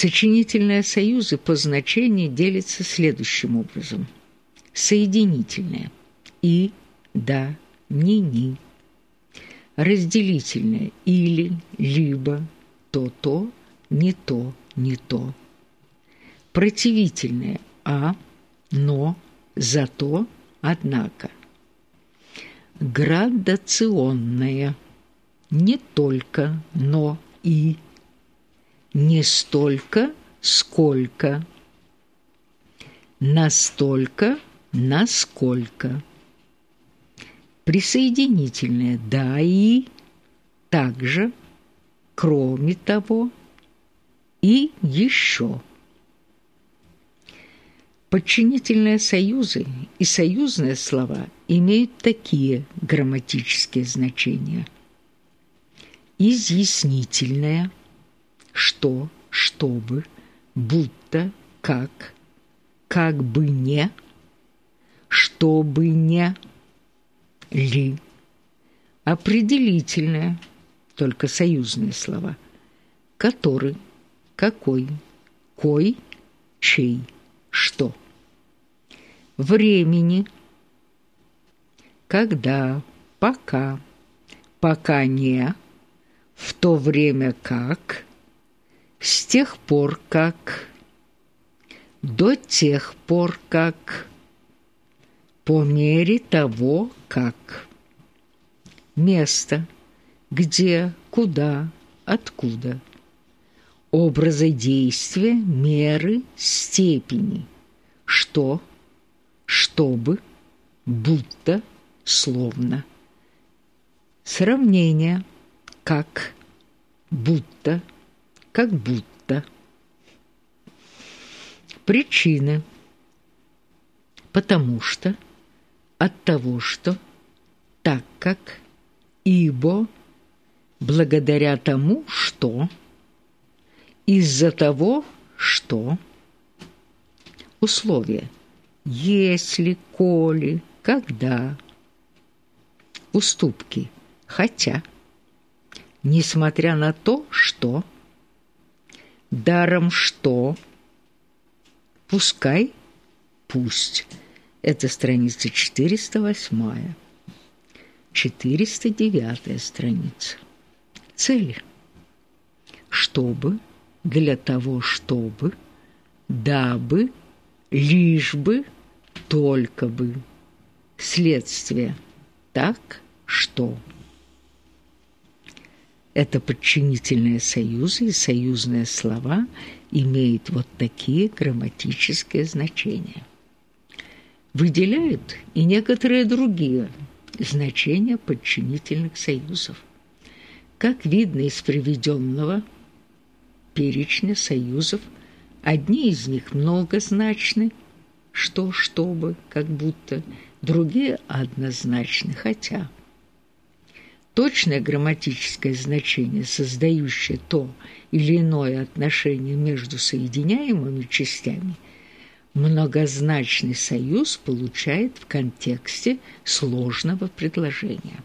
Сочинительные союзы по значению делятся следующим образом. Соединительные – и, да, ни, ни. Разделительные – или, либо, то-то, не то, не то. Противительные – а, но, зато, однако. Градационное – не только, но и не столько, сколько, настолько, насколько. Присоединительное «да» и также, кроме того, и еще. Подчинительные союзы и союзные слова имеют такие грамматические значения. Изъяснительное – что, чтобы, будто, как, как бы не, чтобы не, ли. Определительное, только союзные слова, который, какой, кой, чей, что. Времени, когда, пока, пока не, в то время как, тех пор как, до тех пор как, по мере того как. Место, где, куда, откуда. Образы действия, меры, степени. Что, чтобы, будто, словно. Сравнение, как, будто, как будто. Причины. Потому что, от того что, так как, ибо, благодаря тому, что, из-за того, что. Условия. Если, коли, когда. Уступки. Хотя. Несмотря на то, что Даром что? Пускай, пусть. Это страница 408. 409 страница. Цель. Чтобы, для того, чтобы, дабы, лишь бы, только бы. Следствие. Так, что это подчинительные союзы и союзные слова имеют вот такие грамматические значения. Выделяют и некоторые другие значения подчинительных союзов. Как видно из приведенного перечня союзов, одни из них многозначны, что, чтобы, как будто, другие однозначны, хотя – точное грамматическое значение, создающее то или иное отношение между соединяемыми частями, многозначный союз получает в контексте сложного предложения.